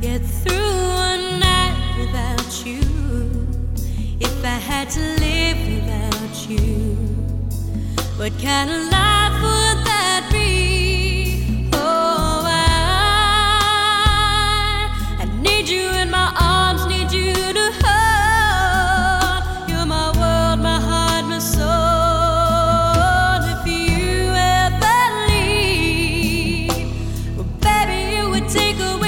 get through a night without you. If I had to live without you, what kind of life would that be? Oh, I, I need you in my arms, need you to hold. You're my world, my heart, my soul. If you ever leave, baby, you would take away.